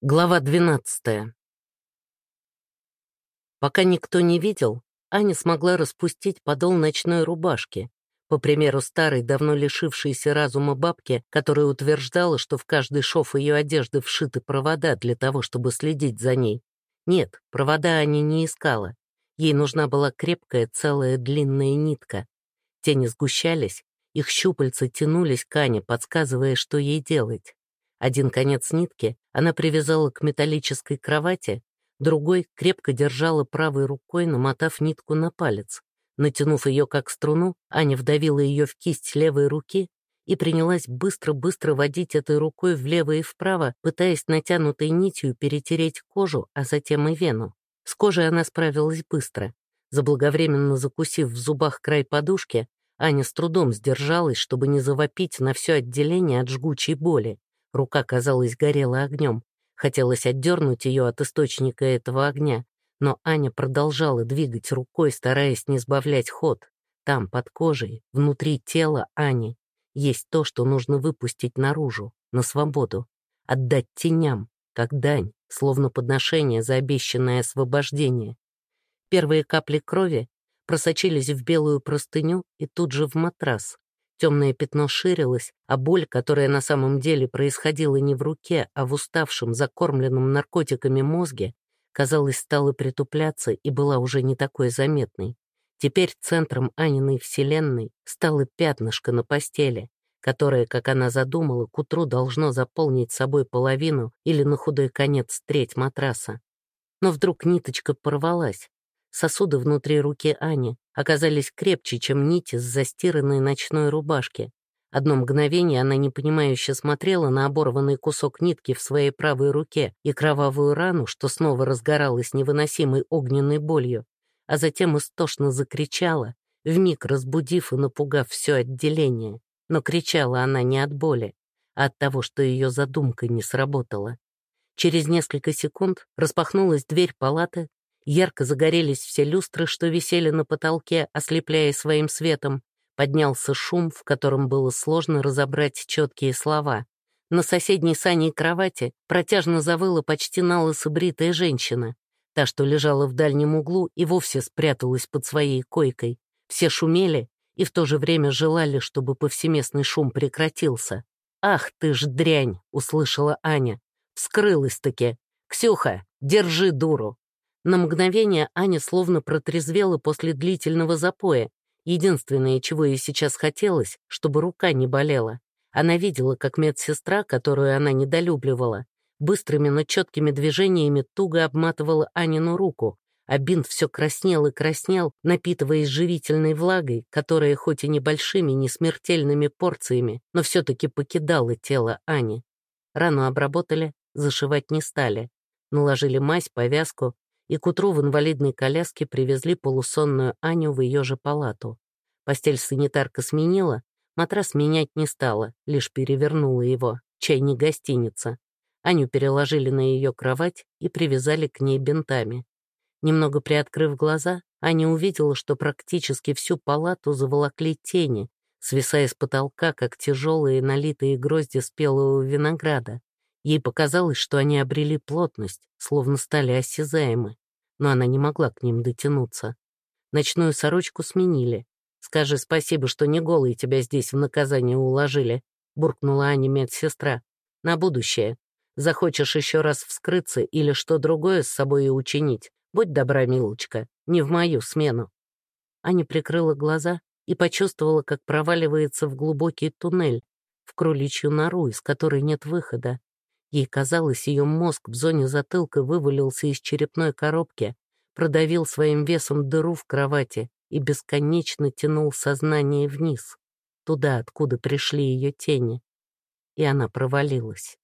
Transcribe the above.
Глава 12. Пока никто не видел, Аня смогла распустить подол ночной рубашки, по примеру старой, давно лишившейся разума бабки, которая утверждала, что в каждый шов ее одежды вшиты провода для того, чтобы следить за ней. Нет, провода Аня не искала. Ей нужна была крепкая, целая длинная нитка. Тени сгущались, их щупальца тянулись к Ане, подсказывая, что ей делать. Один конец нитки она привязала к металлической кровати, другой крепко держала правой рукой, намотав нитку на палец. Натянув ее как струну, Аня вдавила ее в кисть левой руки и принялась быстро-быстро водить этой рукой влево и вправо, пытаясь натянутой нитью перетереть кожу, а затем и вену. С кожей она справилась быстро. Заблаговременно закусив в зубах край подушки, Аня с трудом сдержалась, чтобы не завопить на все отделение от жгучей боли. Рука, казалось, горела огнем. Хотелось отдернуть ее от источника этого огня, но Аня продолжала двигать рукой, стараясь не сбавлять ход. Там, под кожей, внутри тела Ани, есть то, что нужно выпустить наружу, на свободу, отдать теням, как дань, словно подношение за обещанное освобождение. Первые капли крови просочились в белую простыню и тут же в матрас, Темное пятно ширилось, а боль, которая на самом деле происходила не в руке, а в уставшем, закормленном наркотиками мозге, казалось, стала притупляться и была уже не такой заметной. Теперь центром Аниной вселенной стало пятнышко на постели, которое, как она задумала, к утру должно заполнить собой половину или на худой конец треть матраса. Но вдруг ниточка порвалась, Сосуды внутри руки Ани оказались крепче, чем нити с застиранной ночной рубашки. Одно мгновение она непонимающе смотрела на оборванный кусок нитки в своей правой руке и кровавую рану, что снова разгоралась невыносимой огненной болью, а затем истошно закричала, вмиг разбудив и напугав все отделение. Но кричала она не от боли, а от того, что ее задумка не сработала. Через несколько секунд распахнулась дверь палаты, Ярко загорелись все люстры, что висели на потолке, ослепляя своим светом. Поднялся шум, в котором было сложно разобрать четкие слова. На соседней сане кровати протяжно завыла почти налысо бритая женщина. Та, что лежала в дальнем углу, и вовсе спряталась под своей койкой. Все шумели и в то же время желали, чтобы повсеместный шум прекратился. «Ах ты ж дрянь!» — услышала Аня. «Вскрылась-таки! Ксюха, держи дуру!» На мгновение Аня словно протрезвела после длительного запоя. Единственное, чего ей сейчас хотелось, чтобы рука не болела. Она видела, как медсестра, которую она недолюбливала, быстрыми, но четкими движениями туго обматывала Анину руку, а бинт все краснел и краснел, напитываясь живительной влагой, которая хоть и небольшими, не смертельными порциями, но все-таки покидала тело Ани. Рану обработали, зашивать не стали. Наложили мазь, повязку, и к утру в инвалидной коляске привезли полусонную Аню в ее же палату. Постель санитарка сменила, матрас менять не стала, лишь перевернула его, чай не гостиница. Аню переложили на ее кровать и привязали к ней бинтами. Немного приоткрыв глаза, Аня увидела, что практически всю палату заволокли тени, свисая с потолка, как тяжелые налитые грозди спелого винограда. Ей показалось, что они обрели плотность, словно стали осязаемы, но она не могла к ним дотянуться. Ночную сорочку сменили. «Скажи спасибо, что не голые тебя здесь в наказание уложили», буркнула Аня медсестра. «На будущее. Захочешь еще раз вскрыться или что другое с собой и учинить, будь добра, милочка, не в мою смену». Аня прикрыла глаза и почувствовала, как проваливается в глубокий туннель, в кроличью нору, из которой нет выхода. Ей казалось, ее мозг в зоне затылка вывалился из черепной коробки, продавил своим весом дыру в кровати и бесконечно тянул сознание вниз, туда, откуда пришли ее тени. И она провалилась.